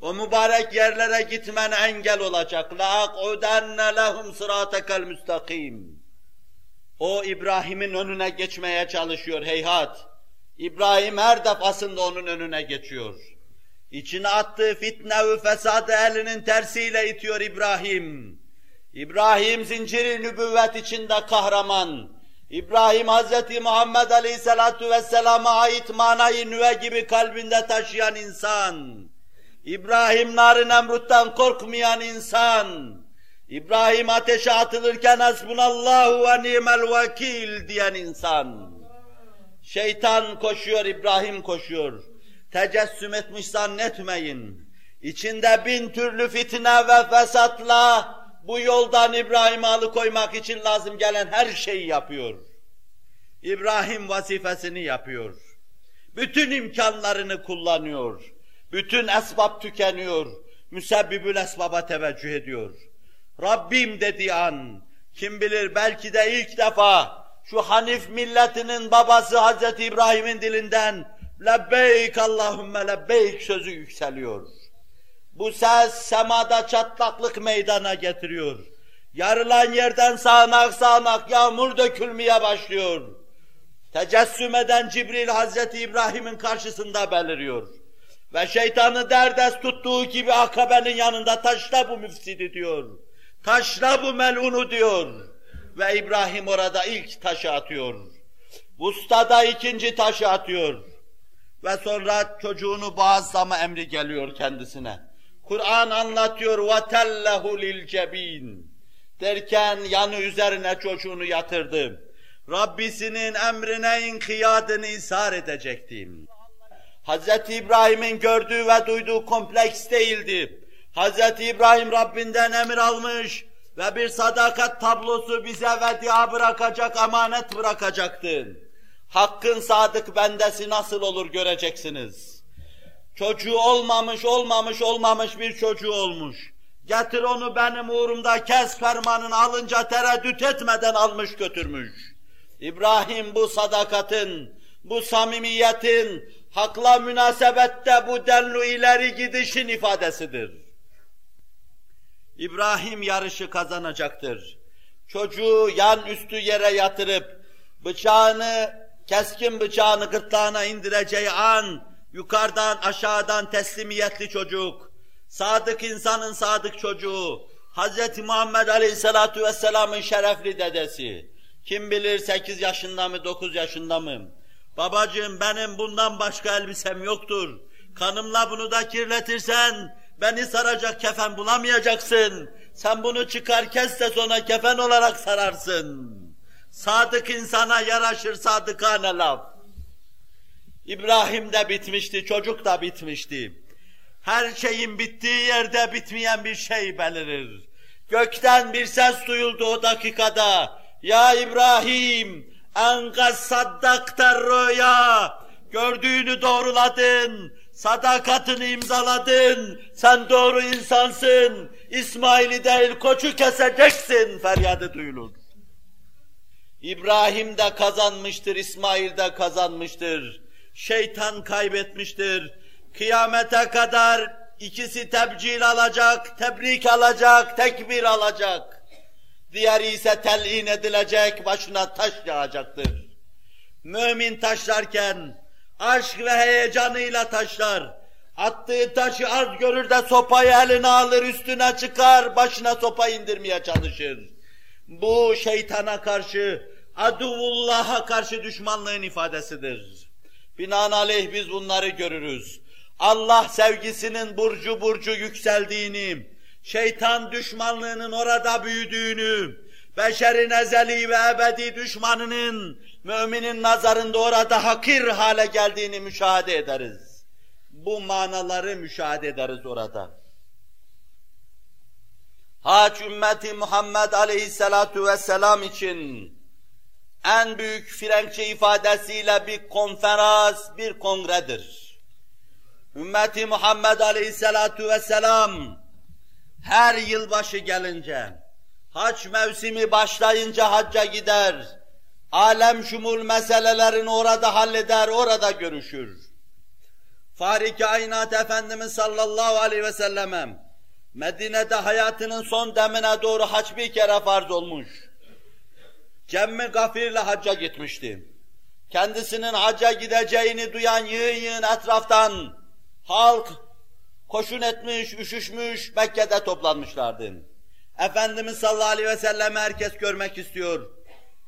o mübarek yerlere gitmen engel olacak. لَاقْعُدَنَّ لَهُمْ صِرَاطَكَ الْمُسْتَقِيمِ O İbrahim'in önüne geçmeye çalışıyor heyhat. İbrahim her defasında onun önüne geçiyor. İçine attığı fitne ve fesadı elinin tersiyle itiyor İbrahim. İbrahim zinciri nübüvvet içinde kahraman. İbrahim Hazreti Muhammed Aleyhisselatu Vesselam'a ait manayı nüve gibi kalbinde taşıyan insan. İbrahim nar Nemrut'tan korkmayan insan. İbrahim ateşe atılırken hasbunallahu ve ni'mel vekil diyen insan. Şeytan koşuyor, İbrahim koşuyor. Tecessüm etmiş zannetmeyin. İçinde bin türlü fitne ve fesatla bu yoldan İbrahim'i alıkoymak için lazım gelen her şeyi yapıyor. İbrahim vazifesini yapıyor. Bütün imkanlarını kullanıyor. Bütün esbab tükeniyor. Müsebbibül esbaba teveccüh ediyor. Rabbim dediği an, kim bilir belki de ilk defa şu Hanif milletinin babası Hazreti İbrahim'in dilinden lebbeyk Allahümme lebbeyk sözü yükseliyor. Bu ses semada çatlaklık meydana getiriyor. Yarılan yerden sağanak sağanak yağmur dökülmeye başlıyor. Tecessüm eden Cibril Hazreti İbrahim'in karşısında beliriyor. Ve şeytanı derdest tuttuğu gibi akabenin yanında taşla bu müfsidi diyor. Taşla bu melunu diyor. Ve İbrahim orada ilk taşı atıyor. Vustada ikinci taşı atıyor. Ve sonra çocuğunu boğazlama emri geliyor kendisine. Kur'an anlatıyor وَتَلَّهُ لِلْجَب۪ينَ Derken yanı üzerine çocuğunu yatırdı. Rabbisinin emrine inkiyadını ishar edecektim. Hz. İbrahim'in gördüğü ve duyduğu kompleks değildi. Hz. İbrahim Rabbinden emir almış ve bir sadakat tablosu bize vedia bırakacak, emanet bırakacaktı. Hakkın sadık bendesi nasıl olur göreceksiniz. Çocuğu olmamış, olmamış, olmamış bir çocuğu olmuş. Getir onu benim uğrumda kes fermanını alınca tereddüt etmeden almış götürmüş. İbrahim bu sadakatin, bu samimiyetin, hakla münasebette bu denli ileri gidişin ifadesidir. İbrahim yarışı kazanacaktır. Çocuğu yan üstü yere yatırıp bıçağını, keskin bıçağını gırtlağına indireceği an yukarıdan aşağıdan teslimiyetli çocuk, sadık insanın sadık çocuğu, Hz. Muhammed Aleyhisselatu Vesselam'ın şerefli dedesi, kim bilir sekiz yaşında mı, dokuz yaşında mı? Babacığım benim bundan başka elbisem yoktur. Kanımla bunu da kirletirsen beni saracak kefen bulamayacaksın. Sen bunu çıkar kes de sonra kefen olarak sararsın. Sadık insana yaraşır sadıkane laf. İbrahim de bitmişti, çocuk da bitmişti. Her şeyin bittiği yerde bitmeyen bir şey belirir. Gökten bir ses duyuldu o dakikada. Ya İbrahim, enkaz saddakta rüya. Gördüğünü doğruladın, sadakatini imzaladın, sen doğru insansın, İsmail'i değil koçu keseceksin feryadı duyulur. İbrahim de kazanmıştır, İsmail de kazanmıştır. Şeytan kaybetmiştir. Kıyamete kadar ikisi tebcil alacak, tebrik alacak, tekbir alacak. Diğeri ise telin edilecek, başına taş yağacaktır. Mümin taşlarken aşk ve heyecanıyla taşlar. Attığı taşı az görür de sopayı eline alır, üstüne çıkar, başına sopa indirmeye çalışır. Bu şeytana karşı, aduvullah'a karşı düşmanlığın ifadesidir. Binaenaleyh biz bunları görürüz. Allah sevgisinin burcu burcu yükseldiğini, şeytan düşmanlığının orada büyüdüğünü, beşerin ezeli ve ebedi düşmanının müminin nazarında orada hakir hale geldiğini müşahede ederiz. Bu manaları müşahede ederiz orada. Hac ümmeti Muhammed aleyhissalatu vesselam için en büyük Frenkçe ifadesiyle bir konferans, bir kongredir. Ümmeti Muhammed Aleyhisselatu Vesselam her yılbaşı gelince, hac mevsimi başlayınca hacca gider, alem şumul meselelerini orada halleder, orada görüşür. Fahri kainat Efendimiz sallallahu aleyhi ve selleme Medine'de hayatının son demine doğru hac bir kere farz olmuş. Cemmi gafirle hacca gitmişti. Kendisinin hacca gideceğini duyan yığın yığın etraftan halk koşun etmiş, üşüşmüş, Mekke'de toplanmışlardı. Efendimiz sallallahu aleyhi ve sellem herkes görmek istiyor.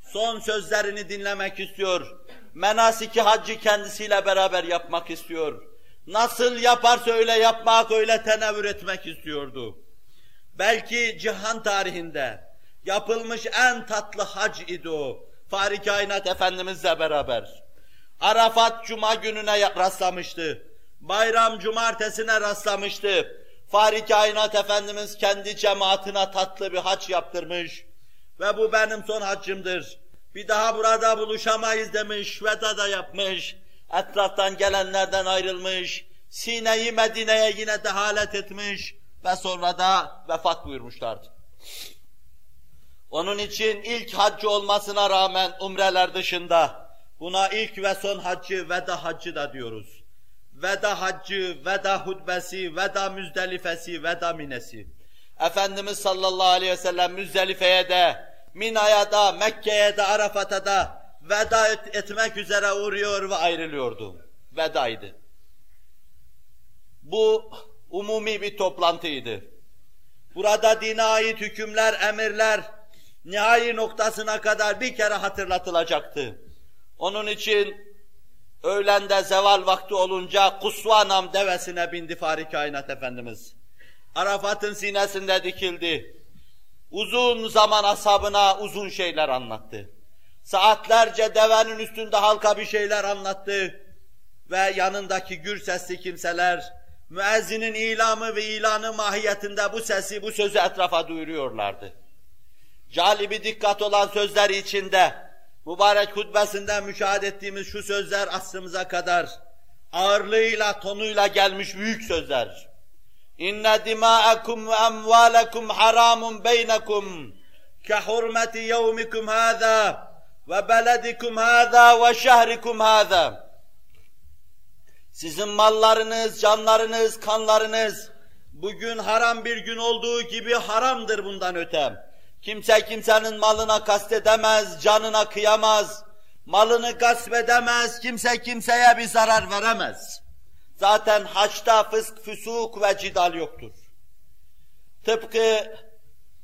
Son sözlerini dinlemek istiyor. Menasiki haccı kendisiyle beraber yapmak istiyor. Nasıl yaparsa öyle yapmak, öyle tenevvür etmek istiyordu. Belki cihan tarihinde yapılmış en tatlı hac idi o. Fahri Kainat Efendimizle beraber. Arafat Cuma gününe rastlamıştı. Bayram Cumartesine rastlamıştı. Fahri Kainat Efendimiz kendi cemaatine tatlı bir hac yaptırmış. Ve bu benim son haccımdır. Bir daha burada buluşamayız demiş, veda da yapmış. Etraftan gelenlerden ayrılmış. Sine'yi Medine'ye yine dehalet etmiş ve sonra da vefat buyurmuşlardı. Onun için ilk haccı olmasına rağmen umreler dışında buna ilk ve son haccı veda haccı da diyoruz. Veda haccı, veda hutbesi, veda müzdelifesi, veda minesi. Efendimiz sallallahu aleyhi ve sellem Müzdelife'ye de, Mina'ya da, Mekke'ye de, Arafat'a da veda et, etmek üzere uğruyor ve ayrılıyordu. Vedaydı. Bu umumi bir toplantıydı. Burada dine ait hükümler, emirler, nihai noktasına kadar bir kere hatırlatılacaktı. Onun için öğlende zeval vakti olunca Kusvanam devesine bindi Fahri Kainat Efendimiz. Arafat'ın sinesinde dikildi. Uzun zaman ashabına uzun şeyler anlattı. Saatlerce devenin üstünde halka bir şeyler anlattı. Ve yanındaki gür sesli kimseler, müezzinin ilamı ve ilanı mahiyetinde bu sesi, bu sözü etrafa duyuruyorlardı calibi dikkat olan sözleri içinde, mübarek hutbesinde müşahede ettiğimiz şu sözler asrımıza kadar ağırlığıyla, tonuyla gelmiş büyük sözler. İnne dima'akum ve emvalakum haramun beynekum ke hurmeti yevmikum hâzâ ve beledikum hâzâ ve şehrikum hâzâ. Sizin mallarınız, canlarınız, kanlarınız bugün haram bir gün olduğu gibi haramdır bundan öte. Kimse kimsenin malına kastedemez, canına kıyamaz, malını gasp edemez, kimse kimseye bir zarar veremez. Zaten haçta fısk, füsuk ve cidal yoktur. Tıpkı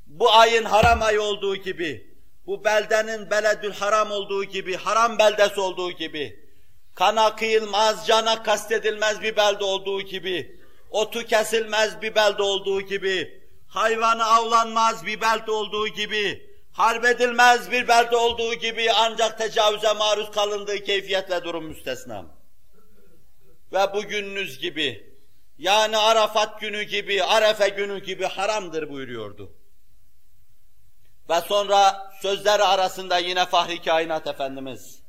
bu ayın haram ayı olduğu gibi, bu beldenin beledül haram olduğu gibi, haram beldesi olduğu gibi, kana kıyılmaz, cana kastedilmez bir belde olduğu gibi, otu kesilmez bir belde olduğu gibi, hayvanı avlanmaz bir belde olduğu gibi, harp edilmez bir belde olduğu gibi ancak tecavüze maruz kalındığı keyfiyet ve durum müstesna. Ve bugününüz gibi, yani Arafat günü gibi, Arefe günü gibi haramdır buyuruyordu. Ve sonra sözleri arasında yine Fahri Kainat Efendimiz,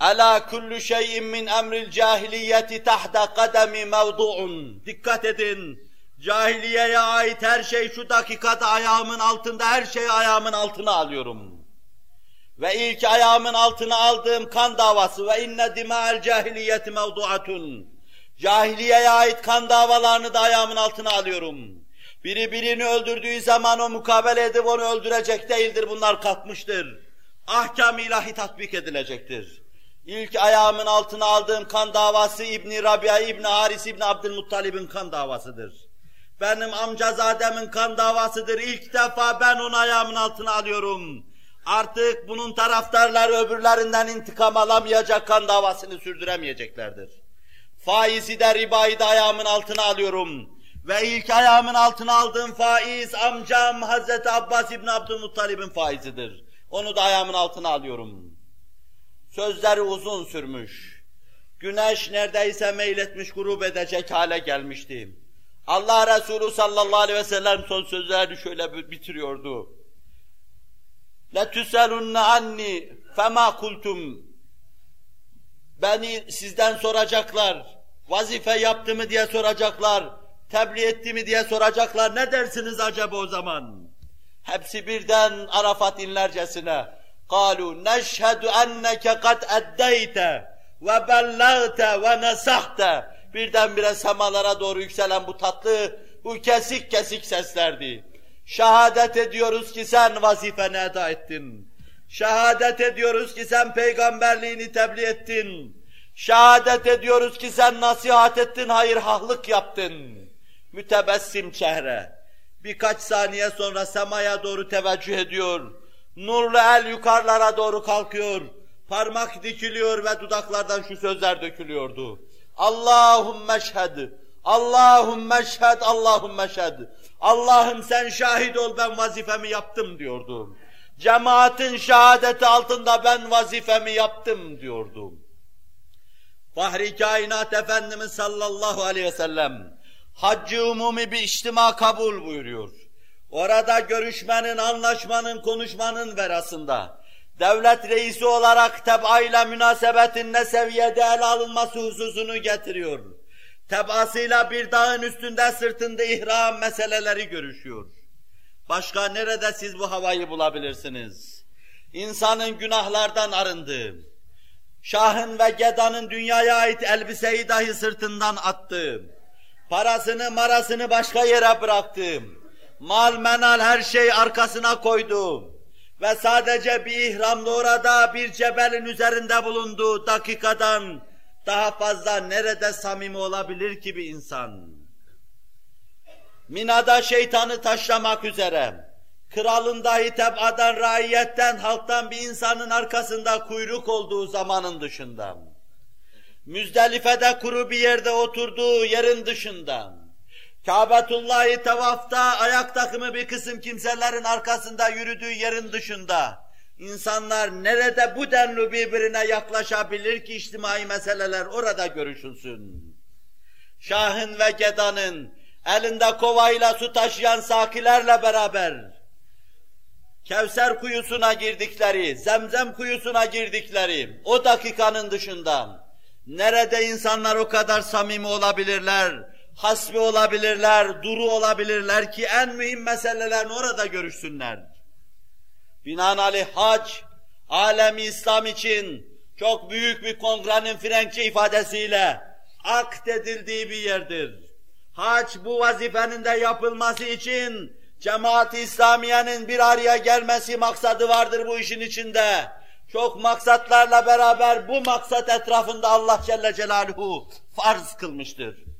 Ela kullu şeyin min emril cahiliyeti tahta kademi mevdu'un. Dikkat edin, Cahiliyeye ait her şey şu dakikada ayağımın altında, her şeyi ayağımın altına alıyorum. Ve ilk ayağımın altına aldığım kan davası ve inne dima'el cahiliyeti mevduatun. Cahiliyeye ait kan davalarını da ayağımın altına alıyorum. Biri birini öldürdüğü zaman o mukabele edip onu öldürecek değildir, bunlar kalkmıştır. Ahkam ilahi tatbik edilecektir. İlk ayağımın altına aldığım kan davası İbni Rabia, İbni Haris, İbni Abdülmuttalib'in kan davasıdır. Benim amcazademin kan davasıdır. İlk defa ben onu ayağımın altına alıyorum. Artık bunun taraftarları öbürlerinden intikam alamayacak kan davasını sürdüremeyeceklerdir. Faizi de ribayı da ayağımın altına alıyorum. Ve ilk ayağımın altına aldığım faiz amcam Hazreti Abbas İbni Abdülmuttalib'in faizidir. Onu da ayağımın altına alıyorum. Sözleri uzun sürmüş. Güneş neredeyse meyletmiş, grup edecek hale gelmişti. Allah Resulü sallallahu aleyhi ve sellem son sözlerini şöyle bitiriyordu. لَتُسَلُنَّ anni fema kultum. Beni sizden soracaklar. Vazife yaptı mı diye soracaklar. Tebliğ etti mi diye soracaklar. Ne dersiniz acaba o zaman? Hepsi birden Arafat inlercesine. قَالُوا نَشْهَدُ اَنَّكَ قَدْ اَدَّيْتَ ve bellagte ve nesahte birdenbire semalara doğru yükselen bu tatlı, bu kesik kesik seslerdi. Şehadet ediyoruz ki sen vazifeni eda ettin. Şehadet ediyoruz ki sen peygamberliğini tebliğ ettin. Şehadet ediyoruz ki sen nasihat ettin, hayır hahlık yaptın. Mütebessim çehre. Birkaç saniye sonra semaya doğru teveccüh ediyor. Nurlu el yukarılara doğru kalkıyor. Parmak dikiliyor ve dudaklardan şu sözler dökülüyordu. Allahümme şhed, Allahümme şhed, Allahümme şhed. Allah'ım sen şahit ol ben vazifemi yaptım diyordu. Cemaatin şehadeti altında ben vazifemi yaptım diyordu. Fahri kainat Efendimiz sallallahu aleyhi ve sellem haccı umumi bir içtima kabul buyuruyor. Orada görüşmenin, anlaşmanın, konuşmanın verasında devlet reisi olarak tebaiyle münasebetin ne seviyede ele alınması hususunu getiriyor. Tebasıyla bir dağın üstünde sırtında ihram meseleleri görüşüyor. Başka nerede siz bu havayı bulabilirsiniz? İnsanın günahlardan arındığı, şahın ve gedanın dünyaya ait elbiseyi dahi sırtından attı, parasını marasını başka yere bıraktı, mal menal her şey arkasına koydu ve sadece bir ihramla orada bir cebelin üzerinde bulunduğu dakikadan daha fazla nerede samimi olabilir ki bir insan? Mina'da şeytanı taşlamak üzere, kralın dahi tebadan, raiyetten, halktan bir insanın arkasında kuyruk olduğu zamanın dışında, Müzdelife'de kuru bir yerde oturduğu yerin dışında, Kâbetullah'ı tavafta ayak takımı bir kısım kimselerin arkasında yürüdüğü yerin dışında, insanlar nerede bu denli birbirine yaklaşabilir ki içtimai meseleler orada görüşülsün. Şahın ve gedanın elinde kovayla su taşıyan sakilerle beraber Kevser kuyusuna girdikleri, Zemzem kuyusuna girdikleri o dakikanın dışında nerede insanlar o kadar samimi olabilirler, hasbi olabilirler, duru olabilirler ki en mühim meselelerini orada görüşsünler. Binaenaleyh hac, alemi İslam için çok büyük bir kongrenin Frenkçe ifadesiyle akt edildiği bir yerdir. Hac bu vazifenin de yapılması için cemaat-i İslamiye'nin bir araya gelmesi maksadı vardır bu işin içinde. Çok maksatlarla beraber bu maksat etrafında Allah Celle Celaluhu farz kılmıştır.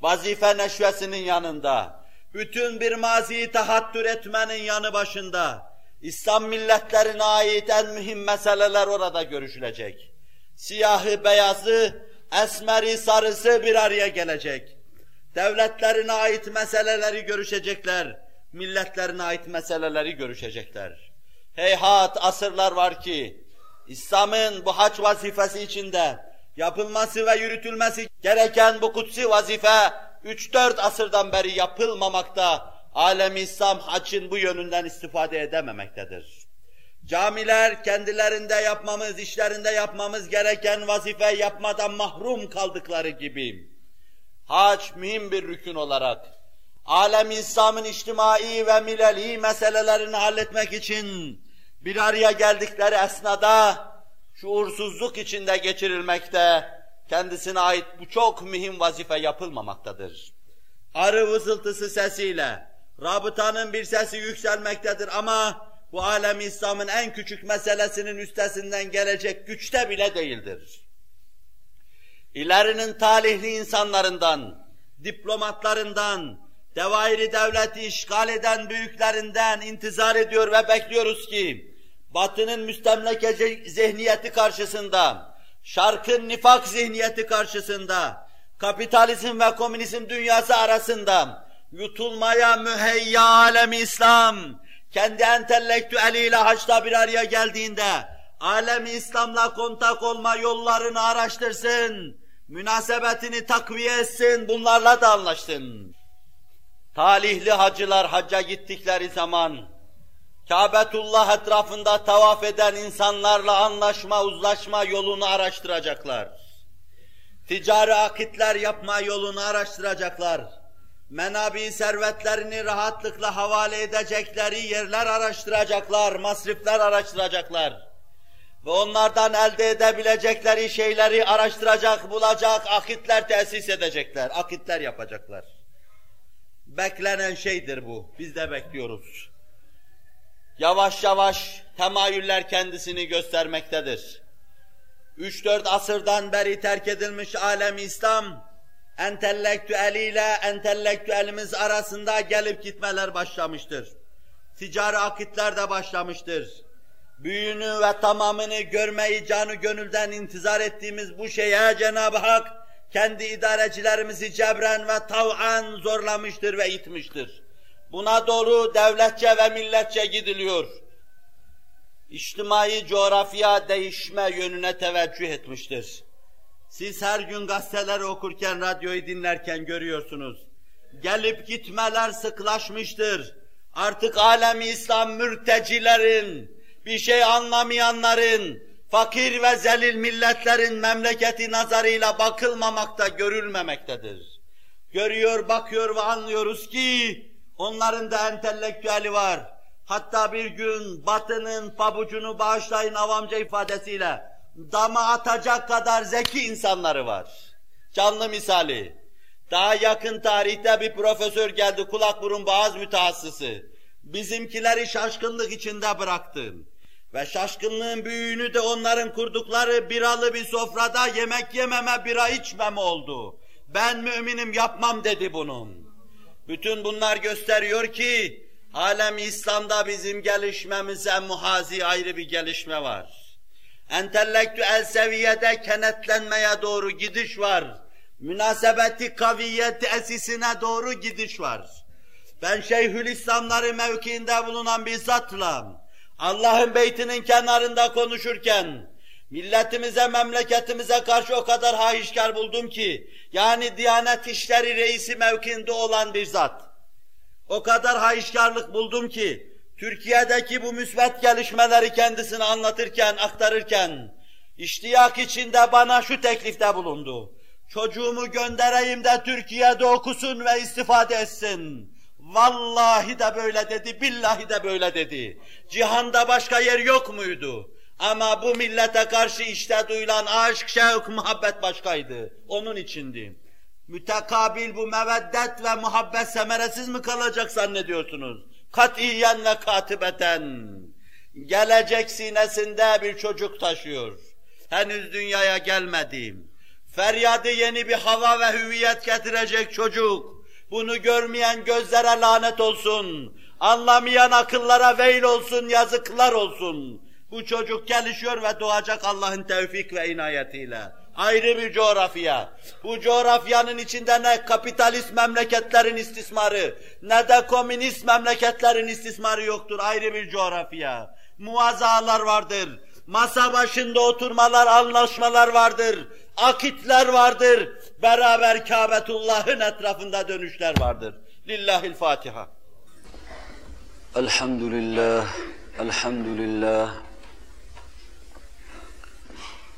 Vazife neşvesinin yanında, bütün bir maziyi tahattür etmenin yanı başında, İslam milletlerine ait en mühim meseleler orada görüşülecek. Siyahı, beyazı, esmeri, sarısı bir araya gelecek. Devletlerine ait meseleleri görüşecekler, milletlerine ait meseleleri görüşecekler. Heyhat asırlar var ki, İslam'ın bu haç vazifesi içinde yapılması ve yürütülmesi gereken bu kutsi vazife 3-4 asırdan beri yapılmamakta, alem İslam haçın bu yönünden istifade edememektedir. Camiler kendilerinde yapmamız, işlerinde yapmamız gereken vazife yapmadan mahrum kaldıkları gibi, hac mühim bir rükün olarak, alem İslam'ın içtimai ve mileli meselelerini halletmek için bir araya geldikleri esnada, şuursuzluk içinde geçirilmekte, kendisine ait bu çok mühim vazife yapılmamaktadır. Arı vızıltısı sesiyle, rabıtanın bir sesi yükselmektedir ama bu alem İslam'ın en küçük meselesinin üstesinden gelecek güçte bile değildir. İlerinin talihli insanlarından, diplomatlarından, devairi devleti işgal eden büyüklerinden intizar ediyor ve bekliyoruz ki, Batının müstemlekeci zihniyeti karşısında, Şarkın nifak zihniyeti karşısında, kapitalizm ve komünizm dünyası arasında yutulmaya müheyya alem İslam, kendi entelektüeliyle haçta bir araya geldiğinde, alem İslam'la kontak olma yollarını araştırsın, münasebetini takviye etsin, bunlarla da anlaşsın. Talihli hacılar hacca gittikleri zaman, Kâbetullah etrafında tavaf eden insanlarla anlaşma, uzlaşma yolunu araştıracaklar. Ticari akitler yapma yolunu araştıracaklar. Menabi servetlerini rahatlıkla havale edecekleri yerler araştıracaklar, masrifler araştıracaklar. ve onlardan elde edebilecekleri şeyleri araştıracak, bulacak, akitler tesis edecekler, akitler yapacaklar. Beklenen şeydir bu, biz de bekliyoruz. Yavaş yavaş temayüller kendisini göstermektedir. 3-4 asırdan beri terk edilmiş alem İslam, entelektüeliyle entelektüelimiz arasında gelip gitmeler başlamıştır. Ticari akitler de başlamıştır. Büyüğünü ve tamamını görmeyi canı gönülden intizar ettiğimiz bu şeye Cenab-ı Hak kendi idarecilerimizi cebren ve tav'an zorlamıştır ve itmiştir. Buna doğru devletçe ve milletçe gidiliyor. İçtimai coğrafya değişme yönüne teveccüh etmiştir. Siz her gün gazeteleri okurken, radyoyu dinlerken görüyorsunuz. Gelip gitmeler sıklaşmıştır. Artık alemi İslam mürtecilerin, bir şey anlamayanların, fakir ve zelil milletlerin memleketi nazarıyla bakılmamakta, görülmemektedir. Görüyor, bakıyor ve anlıyoruz ki onların da entelektüeli var. Hatta bir gün batının pabucunu bağışlayın avamca ifadesiyle dama atacak kadar zeki insanları var. Canlı misali. Daha yakın tarihte bir profesör geldi kulak burun boğaz mütehassısı. Bizimkileri şaşkınlık içinde bıraktım. Ve şaşkınlığın büyüğünü de onların kurdukları biralı bir sofrada yemek yememe, bira içmeme oldu. Ben müminim yapmam dedi bunun. Bütün bunlar gösteriyor ki alem İslam'da bizim gelişmemize muhazi ayrı bir gelişme var entelektüel seviyede kenetlenmeye doğru gidiş var. Münasebeti kaviyet esisine doğru gidiş var. Ben Şeyhülislamları mevkiinde bulunan bir zatla Allah'ın beytinin kenarında konuşurken milletimize, memleketimize karşı o kadar haişkar buldum ki yani Diyanet İşleri Reisi mevkinde olan bir zat. O kadar haişkarlık buldum ki Türkiye'deki bu müsbet gelişmeleri kendisine anlatırken, aktarırken, iştiyak içinde bana şu teklifte bulundu. Çocuğumu göndereyim de Türkiye'de okusun ve istifade etsin. Vallahi de böyle dedi, billahi de böyle dedi. Cihanda başka yer yok muydu? Ama bu millete karşı işte duyulan aşk, şevk, muhabbet başkaydı. Onun içindi. Mütekabil bu meveddet ve muhabbet semeresiz mi kalacak zannediyorsunuz? katiyen ve katibeten gelecek sinesinde bir çocuk taşıyor. Henüz dünyaya gelmediğim, feryadı yeni bir hava ve hüviyet getirecek çocuk. Bunu görmeyen gözlere lanet olsun, anlamayan akıllara veil olsun, yazıklar olsun. Bu çocuk gelişiyor ve doğacak Allah'ın tevfik ve inayetiyle ayrı bir coğrafya. Bu coğrafyanın içinde ne kapitalist memleketlerin istismarı, ne de komünist memleketlerin istismarı yoktur. Ayrı bir coğrafya. Muazzalar vardır. Masa başında oturmalar, anlaşmalar vardır. Akitler vardır. Beraber Kabetullah'ın etrafında dönüşler vardır. Lillahil Fatiha. Elhamdülillah, elhamdülillah.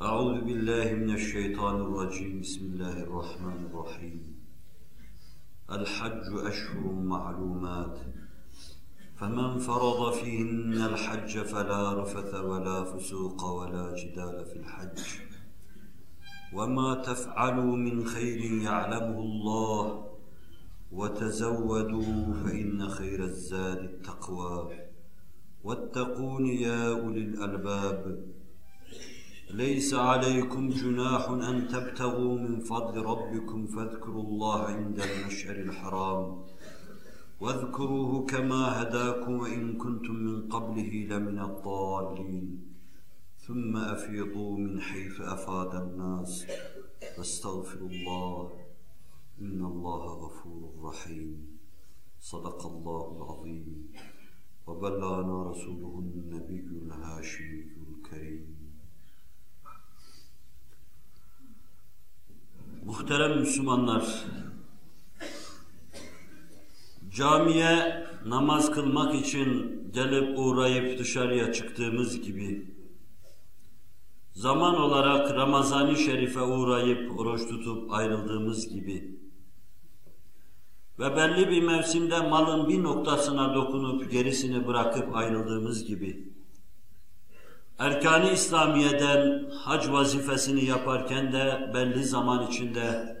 أعوذ بالله من الشيطان الرجيم. بسم الله الرحمن الرحيم. الحج أشهر معلومات. فمن فرض فيهن الحج فلا رفث ولا فسوق ولا جدال في الحج. وما تفعلوا من خير يعلمه الله وتزودوا فإن خير الزاد التقوى. واتقون يا أولي الألباب. ليس عليكم جناح أن تبتغوا من فضل ربكم فاذكروا الله عند المشعر الحرام. واذكروه كما هداكم وإن كنتم من قبله لمن الضالين. ثم أفيضوا من حيث أفاد الناس. واستغفروا الله إن الله غفور رحيم. صدق الله العظيم. وبلغنا رسوله النبي الهاشمي الكريم. Muhterem Müslümanlar, camiye namaz kılmak için gelip uğrayıp dışarıya çıktığımız gibi, zaman olarak Ramazan-ı Şerif'e uğrayıp oruç tutup ayrıldığımız gibi ve belli bir mevsimde malın bir noktasına dokunup gerisini bırakıp ayrıldığımız gibi, Erkan-ı İslamiye'den hac vazifesini yaparken de belli zaman içinde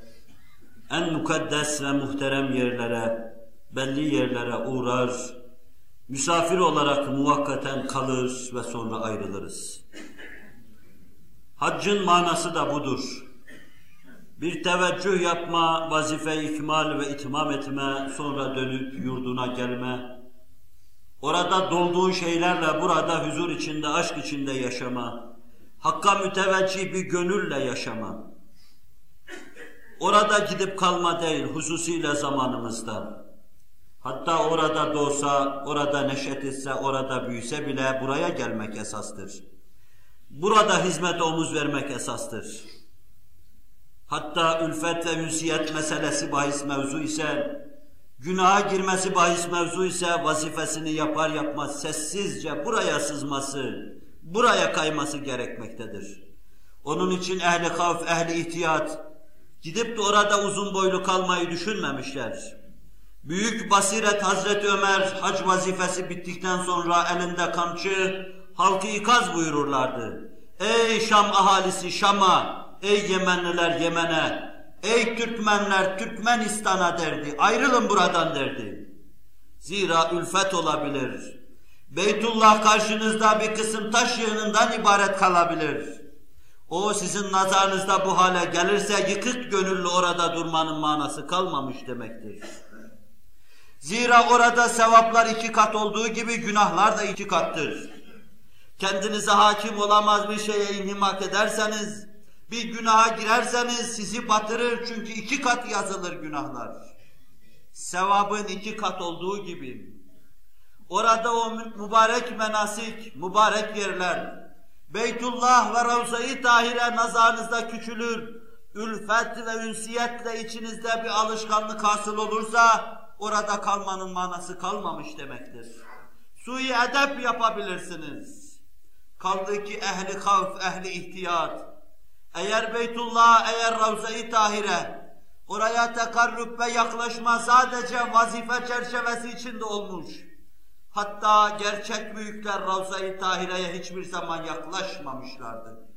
en mukaddes ve muhterem yerlere, belli yerlere uğrar, misafir olarak muvakkaten kalır ve sonra ayrılırız. Haccın manası da budur. Bir teveccüh yapma, vazife ikmal ve itmam etme, sonra dönüp yurduna gelme, Orada dolduğu şeylerle burada huzur içinde, aşk içinde yaşama, Hakka müteveccih bir gönülle yaşama. Orada gidip kalma değil, hususiyle zamanımızda. Hatta orada doğsa, orada neşet etse, orada büyüse bile buraya gelmek esastır. Burada hizmet omuz vermek esastır. Hatta ülfet ve ünsiyet meselesi bahis mevzu ise Günaha girmesi bahis mevzu ise vazifesini yapar yapmaz sessizce buraya sızması, buraya kayması gerekmektedir. Onun için ehli kavf, ehli ihtiyat gidip de orada uzun boylu kalmayı düşünmemişler. Büyük basiret Hazreti Ömer hac vazifesi bittikten sonra elinde kamçı halkı ikaz buyururlardı. Ey Şam ahalisi Şam'a, ey Yemenliler Yemen'e, Ey Türkmenler Türkmenistan'a derdi, ayrılın buradan derdi. Zira ülfet olabilir. Beytullah karşınızda bir kısım taş yığınından ibaret kalabilir. O sizin nazarınızda bu hale gelirse yıkık gönüllü orada durmanın manası kalmamış demektir. Zira orada sevaplar iki kat olduğu gibi günahlar da iki kattır. Kendinize hakim olamaz bir şeye inhimak ederseniz, bir günaha girerseniz sizi batırır çünkü iki kat yazılır günahlar. Sevabın iki kat olduğu gibi. Orada o mübarek menasik, mübarek yerler, Beytullah ve Ravza-i Tahire nazarınızda küçülür, ülfet ve ünsiyetle içinizde bir alışkanlık hasıl olursa, orada kalmanın manası kalmamış demektir. Sui edep yapabilirsiniz. Kaldı ki ehli havf, ehli ihtiyat, eğer Beytullah, eğer Ravza-i Tahire, oraya tekarrüp ve yaklaşma sadece vazife çerçevesi içinde olmuş. Hatta gerçek büyükler Ravza-i Tahire'ye hiçbir zaman yaklaşmamışlardı.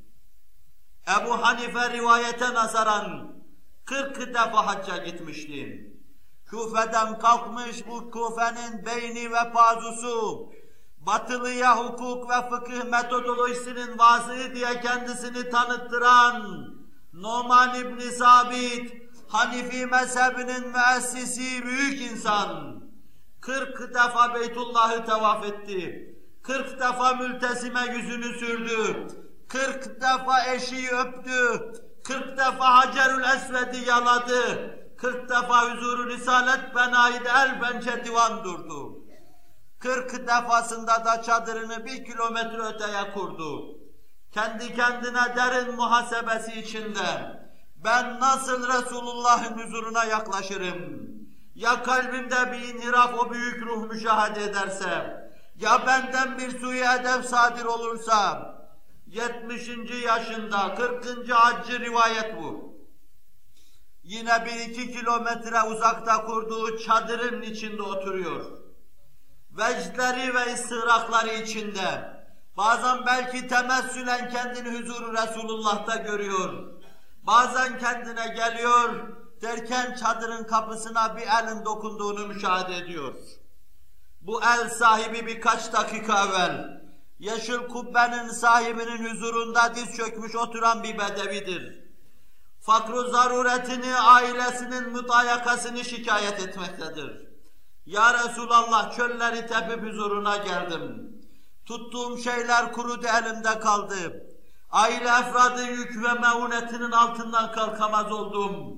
Ebu Hanife rivayete nazaran 40 defa hacca gitmişti. Kufeden kalkmış bu Kufe'nin beyni ve pazusu, batılıya hukuk ve fıkıh metodolojisinin vazı diye kendisini tanıttıran Numan İbn Sabit, Hanifi mezhebinin müessisi büyük insan, 40 defa Beytullah'ı tevaf etti, 40 defa mültezime yüzünü sürdü, 40 defa eşiği öptü, 40 defa Hacerül Esved'i yaladı, 40 defa huzuru Risalet Benayi'de el bence divan durdu. Kırk defasında da çadırını bir kilometre öteye kurdu. Kendi kendine derin muhasebesi içinde ben nasıl Resulullah'ın huzuruna yaklaşırım? Ya kalbimde bir inhiraf o büyük ruh müşahede ederse, ya benden bir suyu edep sadir olursa, 70. yaşında 40. haccı rivayet bu. Yine bir iki kilometre uzakta kurduğu çadırın içinde oturuyor. Vecdleri ve istihrakları içinde. Bazen belki temessülen kendini huzuru Resulullah'ta görüyor. Bazen kendine geliyor, derken çadırın kapısına bir elin dokunduğunu müşahede ediyor. Bu el sahibi birkaç dakika evvel yeşil kubbenin sahibinin huzurunda diz çökmüş oturan bir bedevidir. Fakru zaruretini, ailesinin mütayakasını şikayet etmektedir. Ya Resulallah çölleri tepip huzuruna geldim. Tuttuğum şeyler kurudu elimde kaldı. Aile efradı yük ve meunetinin altından kalkamaz oldum.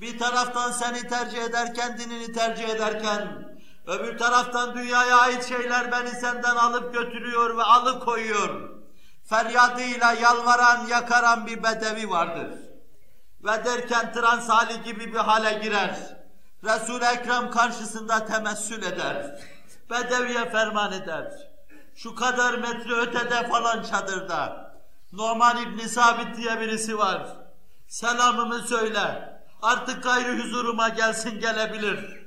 Bir taraftan seni tercih ederken, dinini tercih ederken, öbür taraftan dünyaya ait şeyler beni senden alıp götürüyor ve alıkoyuyor. Feryadıyla yalvaran, yakaran bir bedevi vardır. Ve derken trans hali gibi bir hale girer. Resul-i Ekrem karşısında temessül eder. Bedeviye ferman eder. Şu kadar metre ötede falan çadırda. Numan İbni Sabit diye birisi var. Selamımı söyle. Artık gayrı huzuruma gelsin gelebilir.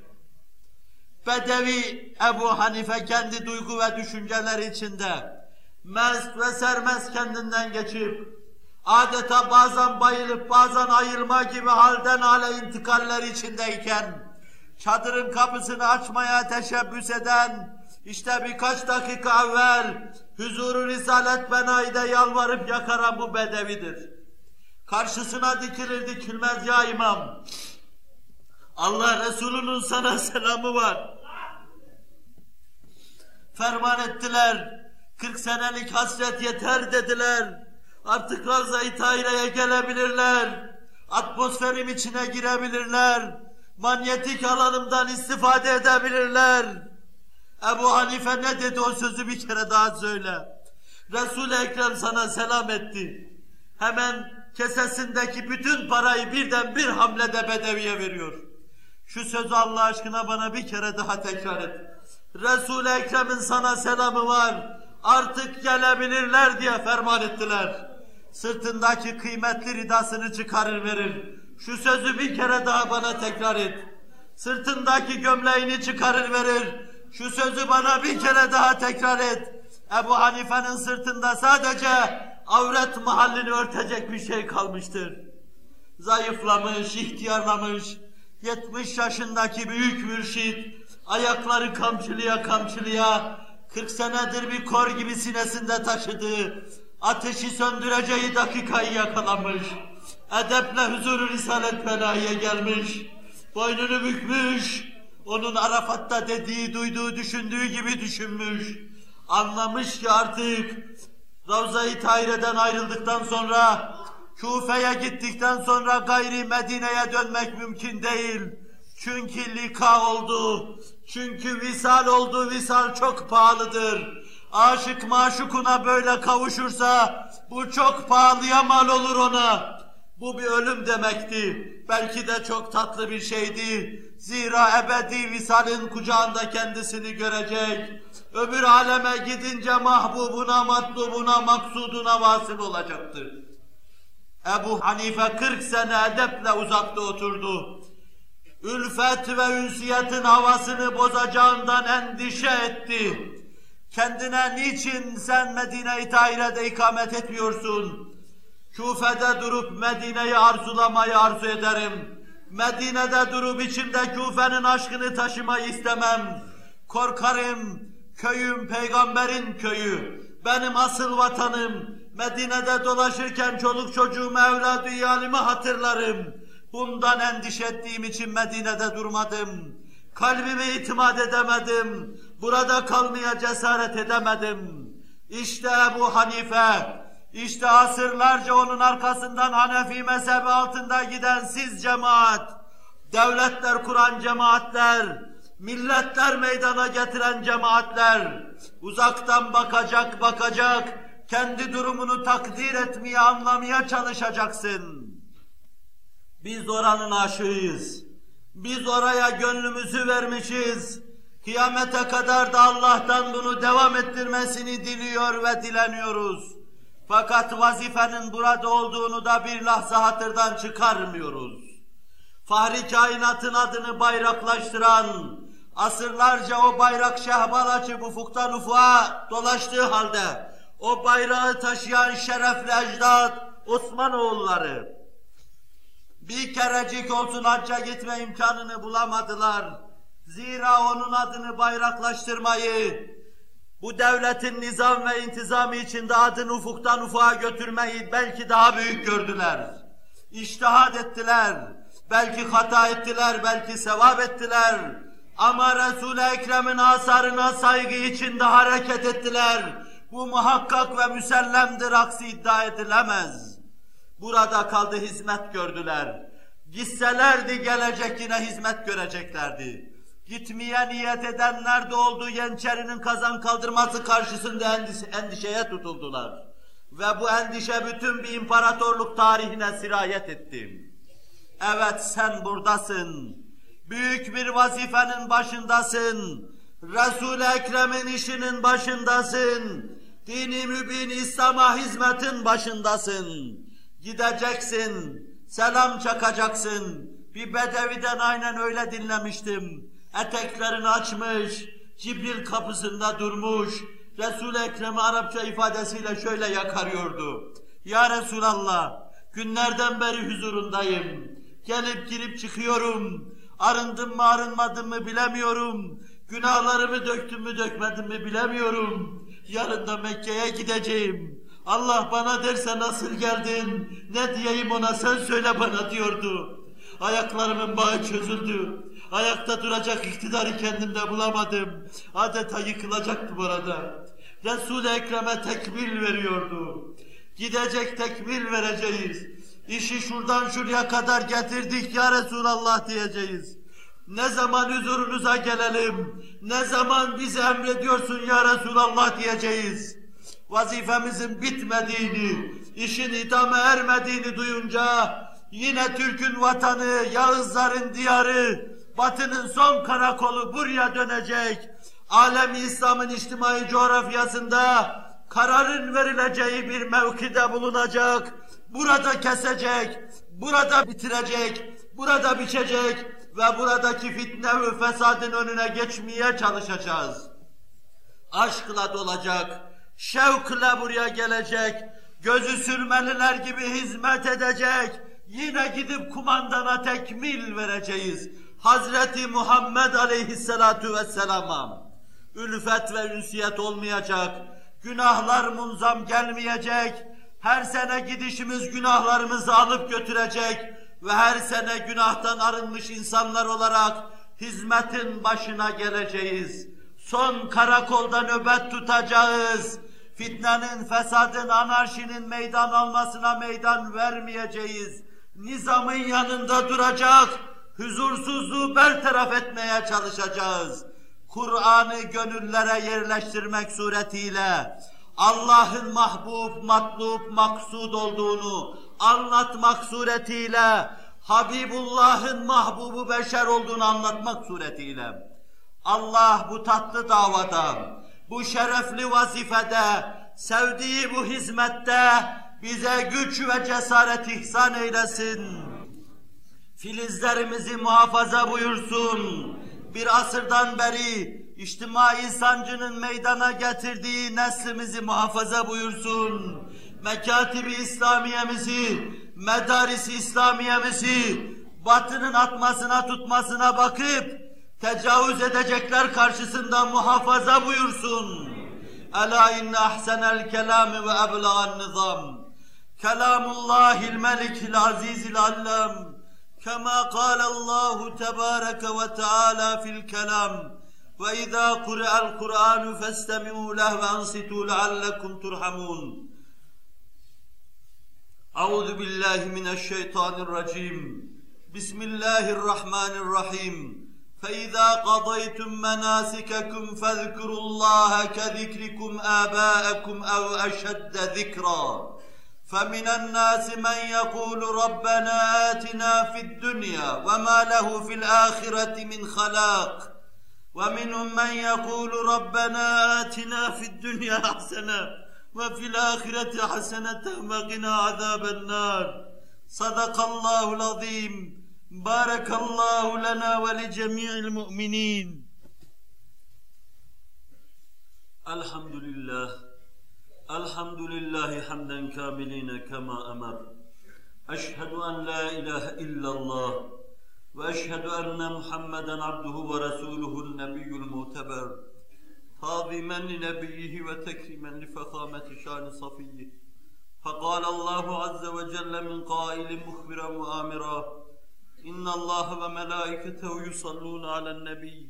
Bedevi Ebu Hanife kendi duygu ve düşünceler içinde mest ve sermest kendinden geçip adeta bazen bayılıp bazen ayılma gibi halden hale intikaller içindeyken çadırın kapısını açmaya teşebbüs eden işte birkaç dakika evvel huzuru Risalet Benai'de yalvarıp yakaran bu bedevidir. Karşısına dikilir dikilmez ya imam. Allah Resulü'nün sana selamı var. Ferman ettiler. 40 senelik hasret yeter dediler. Artık Ravza-i Tahire'ye gelebilirler. Atmosferim içine girebilirler. Manyetik alanımdan istifade edebilirler. Ebu Hanife ne dedi o sözü bir kere daha söyle. Resul-i Ekrem sana selam etti. Hemen kesesindeki bütün parayı birden bir hamlede bedeviye veriyor. Şu sözü Allah aşkına bana bir kere daha tekrar et. Resul-i Ekrem'in sana selamı var. Artık gelebilirler diye ferman ettiler. Sırtındaki kıymetli ridasını çıkarır verir. Şu sözü bir kere daha bana tekrar et. Sırtındaki gömleğini çıkarır verir. Şu sözü bana bir kere daha tekrar et. Ebu Hanife'nin sırtında sadece avret mahallini örtecek bir şey kalmıştır. Zayıflamış, ihtiyarlamış, 70 yaşındaki büyük mürşit, ayakları kamçılıya kamçılıya, 40 senedir bir kor gibi sinesinde taşıdığı, ateşi söndüreceği dakikayı yakalamış, edeple huzuru Risalet Bela'ya gelmiş, boynunu bükmüş, onun Arafat'ta dediği, duyduğu, düşündüğü gibi düşünmüş, anlamış ki artık Ravza-i Tahire'den ayrıldıktan sonra, Kufe'ye gittikten sonra gayri Medine'ye dönmek mümkün değil. Çünkü lika oldu, çünkü visal oldu, visal çok pahalıdır. Aşık maşukuna böyle kavuşursa, bu çok pahalıya mal olur ona. Bu bir ölüm demekti. Belki de çok tatlı bir şeydi. Zira ebedi visalin kucağında kendisini görecek. Öbür aleme gidince mahbubuna, matlubuna, maksuduna vasıl olacaktır. Ebu Hanife 40 sene edeple uzakta oturdu. Ülfet ve ünsiyetin havasını bozacağından endişe etti. Kendine niçin sen Medine-i Tahire'de ikamet etmiyorsun? Küfe'de durup Medine'yi arzulamayı arzu ederim. Medine'de durup içimde Küfe'nin aşkını taşımayı istemem. Korkarım köyüm peygamberin köyü. Benim asıl vatanım. Medine'de dolaşırken çoluk çocuğumu evladı iyalimi hatırlarım. Bundan endişe ettiğim için Medine'de durmadım. Kalbime itimat edemedim. Burada kalmaya cesaret edemedim. İşte Ebu Hanife, işte asırlarca onun arkasından Hanefi mezhebi altında giden siz cemaat, devletler kuran cemaatler, milletler meydana getiren cemaatler, uzaktan bakacak bakacak, kendi durumunu takdir etmeye, anlamaya çalışacaksın. Biz oranın aşığıyız. Biz oraya gönlümüzü vermişiz. Kıyamete kadar da Allah'tan bunu devam ettirmesini diliyor ve dileniyoruz. Fakat vazifenin burada olduğunu da bir lahza hatırdan çıkarmıyoruz. Fahri kainatın adını bayraklaştıran, asırlarca o bayrak şehbal açıp ufuktan ufuğa dolaştığı halde, o bayrağı taşıyan şerefli ecdat Osmanoğulları, bir kerecik olsun hacca gitme imkanını bulamadılar. Zira onun adını bayraklaştırmayı, bu devletin nizam ve intizamı içinde adını ufuktan ufuğa götürmeyi belki daha büyük gördüler. İştihad ettiler, belki hata ettiler, belki sevap ettiler. Ama Resul-i Ekrem'in asarına saygı içinde hareket ettiler. Bu muhakkak ve müsellemdir, aksi iddia edilemez. Burada kaldı hizmet gördüler. Gitselerdi gelecek yine hizmet göreceklerdi. Gitmeye niyet edenler de oldu Yeniçerinin kazan kaldırması karşısında endişe, endişeye tutuldular. Ve bu endişe bütün bir imparatorluk tarihine sirayet etti. Evet sen buradasın. Büyük bir vazifenin başındasın. Resul-i Ekrem'in işinin başındasın. Dini mübin İslam'a hizmetin başındasın. Gideceksin, selam çakacaksın. Bir bedeviden aynen öyle dinlemiştim. Eteklerini açmış, Cibril kapısında durmuş. Resul-i Ekrem'i Arapça ifadesiyle şöyle yakarıyordu. Ya Resulallah, günlerden beri huzurundayım. Gelip girip çıkıyorum. Arındım mı arınmadım mı bilemiyorum. Günahlarımı döktüm mü dökmedim mi bilemiyorum. Yarın da Mekke'ye gideceğim. Allah bana derse nasıl geldin, ne diyeyim ona sen söyle bana diyordu. Ayaklarımın bağı çözüldü. Ayakta duracak iktidarı kendimde bulamadım. Adeta yıkılacaktım orada. Resul-i Ekrem'e tekmil veriyordu. Gidecek tekmil vereceğiz. İşi şuradan şuraya kadar getirdik ya Resulallah diyeceğiz. Ne zaman huzurunuza gelelim, ne zaman bize emrediyorsun ya Resulallah diyeceğiz. Vazifemizin bitmediğini, işin idame ermediğini duyunca yine Türk'ün vatanı, Yağızların diyarı, Batı'nın son karakolu buraya dönecek. Alem İslam'ın içtimai coğrafyasında kararın verileceği bir mevkide bulunacak. Burada kesecek, burada bitirecek, burada biçecek ve buradaki fitne ve fesadın önüne geçmeye çalışacağız. Aşkla dolacak, şevkle buraya gelecek, gözü sürmeliler gibi hizmet edecek, yine gidip kumandana tekmil vereceğiz. Hazreti Muhammed aleyhissalatu vesselama ülfet ve ünsiyet olmayacak, günahlar munzam gelmeyecek, her sene gidişimiz günahlarımızı alıp götürecek ve her sene günahtan arınmış insanlar olarak hizmetin başına geleceğiz. Son karakolda nöbet tutacağız. Fitnenin, fesadın, anarşinin meydan almasına meydan vermeyeceğiz. Nizamın yanında duracak, huzursuzluğu bertaraf etmeye çalışacağız. Kur'an'ı gönüllere yerleştirmek suretiyle Allah'ın mahbub, matlub, maksud olduğunu anlatmak suretiyle Habibullah'ın mahbubu beşer olduğunu anlatmak suretiyle Allah bu tatlı davada, bu şerefli vazifede, sevdiği bu hizmette bize güç ve cesaret ihsan eylesin. Filizlerimizi muhafaza buyursun. Bir asırdan beri içtimai sancının meydana getirdiği neslimizi muhafaza buyursun. Mekatibi İslamiyemizi, medarisi İslamiyemizi batının atmasına tutmasına bakıp tecavüz edecekler karşısında muhafaza buyursun. Ela inne ahsenel kelami ve eblagan nizam. Kelamullahil melikil azizil allam. كما قال الله تبارك وتعالى في الكلام وإذا قرأ القرآن فاستمعوا له وأنصتوا لعلكم ترحمون. أعوذ بالله من الشيطان الرجيم. بسم الله الرحمن الرحيم. فإذا قضيتم مناسككم فاذكروا الله كذكركم آباءكم أو أشد ذكرًا. فمن الناس من يقول ربنا آتنا في الدنيا وما له في الآخرة من خلاق. ومنهم من يقول ربنا آتنا في الدنيا حسنة وفي الآخرة حسنة وقنا عذاب النار. صدق الله العظيم. بارك الله لنا ولجميع المؤمنين. الحمد لله. الحمد لله حمدا كاملين كما أمر أشهد أن لا إله إلا الله وأشهد أن محمدا عبده ورسوله النبي المعتبر تعظيما لنبيه وتكريما لفخامة شان صفيه فقال الله عز وجل من قائل مخبرا وآمرا إن الله وملائكته يصلون على النبي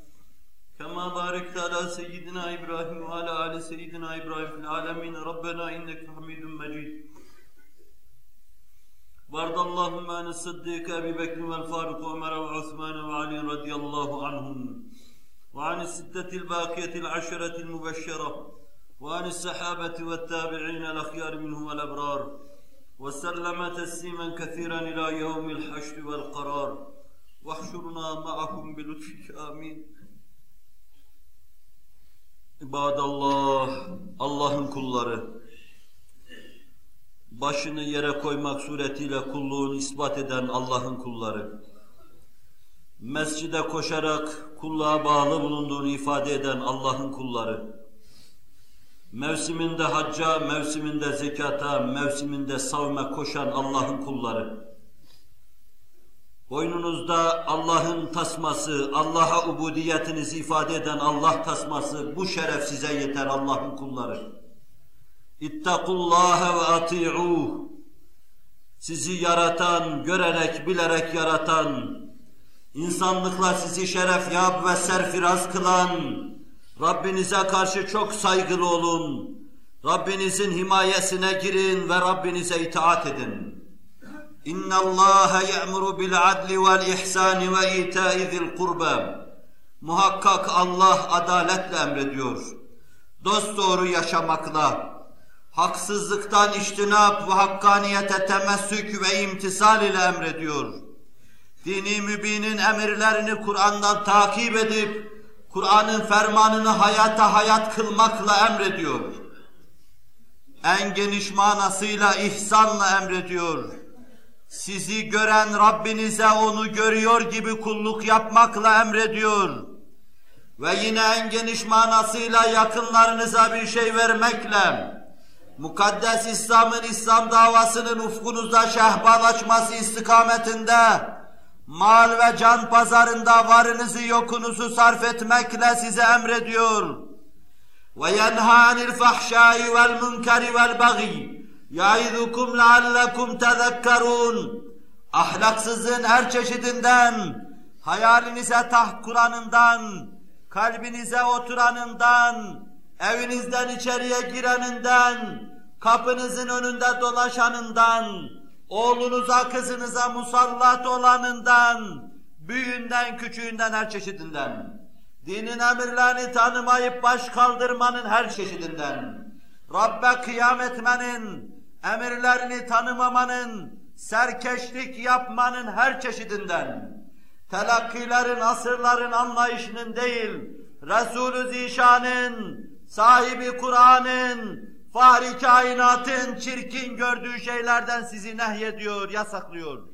كما باركت على سيدنا إبراهيم وعلى آل سيدنا إبراهيم في العالمين. ربنا إنك حميد مجيد. وارض اللهم عن الصديق أبي بكر والفاروق وعمر وعثمان وعلي رضي الله عنهم وعن الستة الباقية العشرة المبشرة وعن السحابة والتابعين الأخيار منهم الأبرار وسلم تسليما كثيرا إلى يوم الحشر والقرار. واحشرنا معهم بلطفك آمين. İbadallah, Allah'ın kulları, başını yere koymak suretiyle kulluğunu ispat eden Allah'ın kulları, mescide koşarak kulluğa bağlı bulunduğunu ifade eden Allah'ın kulları, mevsiminde hacca, mevsiminde zekata, mevsiminde savme koşan Allah'ın kulları, boynunuzda Allah'ın tasması, Allah'a ubudiyetinizi ifade eden Allah tasması, bu şeref size yeter Allah'ın kulları. İttakullâhe ve ati'ûh. Sizi yaratan, görerek, bilerek yaratan, insanlıkla sizi şeref yap ve serfiraz kılan, Rabbinize karşı çok saygılı olun. Rabbinizin himayesine girin ve Rabbinize itaat edin. Bil adli vel ihsani ve ita'i zil kurba. Muhakkak Allah adaletle emrediyor. Dost doğru yaşamakla, haksızlıktan iştinap ve hakkaniyete temessük ve imtisal ile emrediyor. Dini mübinin emirlerini Kur'an'dan takip edip, Kur'an'ın fermanını hayata hayat kılmakla emrediyor. En geniş manasıyla ihsanla emrediyor. Sizi gören Rabbinize onu görüyor gibi kulluk yapmakla emrediyor. Ve yine en geniş manasıyla yakınlarınıza bir şey vermekle, mukaddes İslam'ın İslam davasının ufkunuzda şehbalaşması istikametinde, mal ve can pazarında varınızı yokunuzu sarf etmekle size emrediyor. Ve yenha anil fahşai vel munkari yaidukum leallekum tezekkerun. Ahlaksızlığın her çeşidinden, hayalinize taht kuranından, kalbinize oturanından, evinizden içeriye gireninden, kapınızın önünde dolaşanından, oğlunuza kızınıza musallat olanından, büyüğünden küçüğünden her çeşidinden, dinin emirlerini tanımayıp baş kaldırmanın her çeşidinden, Rabbe kıyam etmenin, emirlerini tanımamanın, serkeşlik yapmanın her çeşidinden, telakkilerin, asırların anlayışının değil, Resulü Zişan'ın, sahibi Kur'an'ın, fahri kainatın çirkin gördüğü şeylerden sizi nehyediyor, yasaklıyor.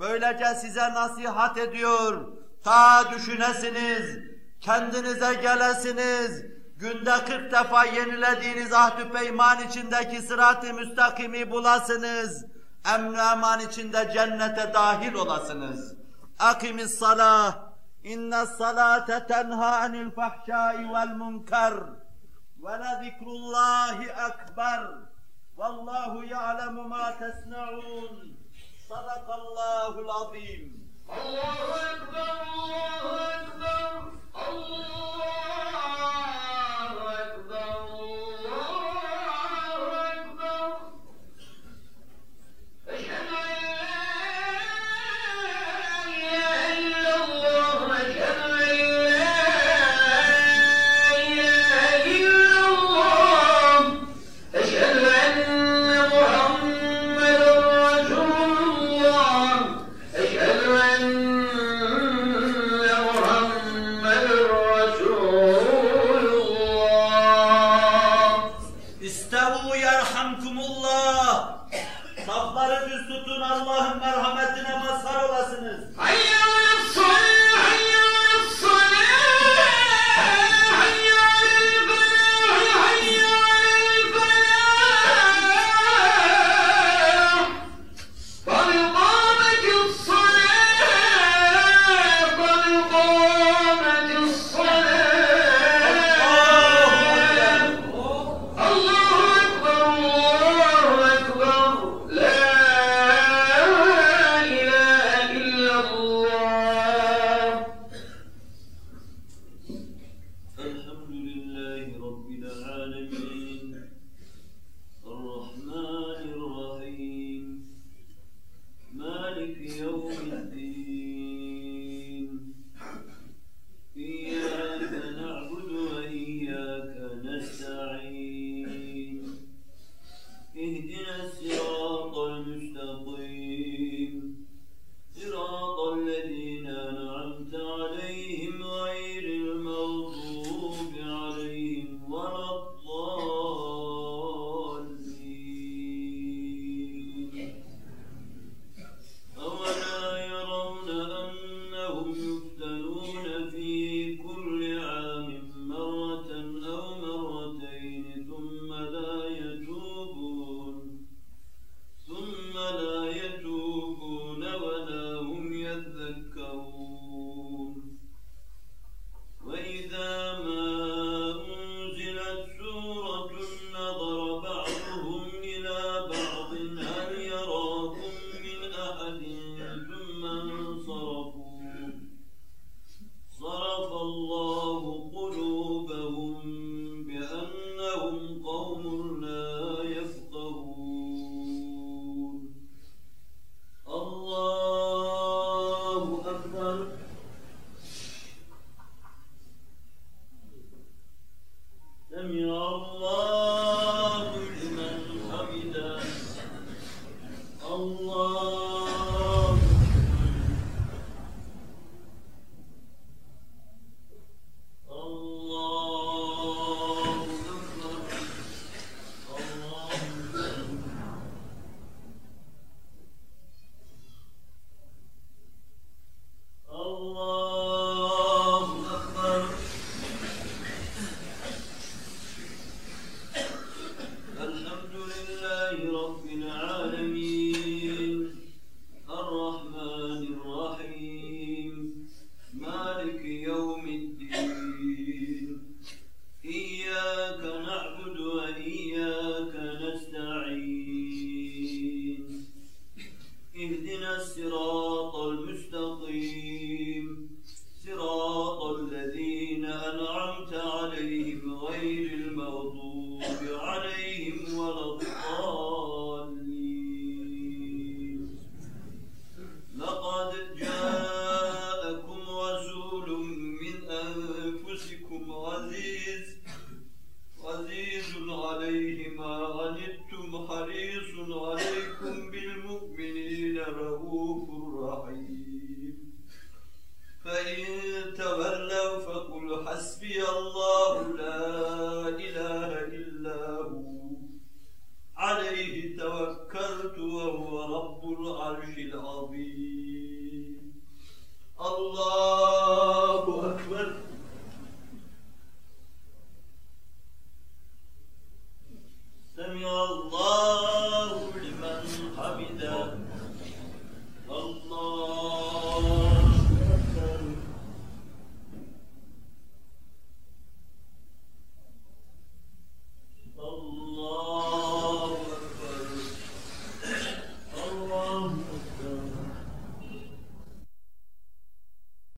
Böylece size nasihat ediyor, ta düşünesiniz, kendinize gelesiniz, günde 40 defa yenilediğiniz ahdü peyman içindeki sırat-ı müstakimi bulasınız, emn eman içinde cennete dahil olasınız. Akimis salah, inne salate tenha anil fahşai vel munkar. Ve le zikrullahi ekber vallahu ya'lemu ma tesna'un. Sadakallahul azim الله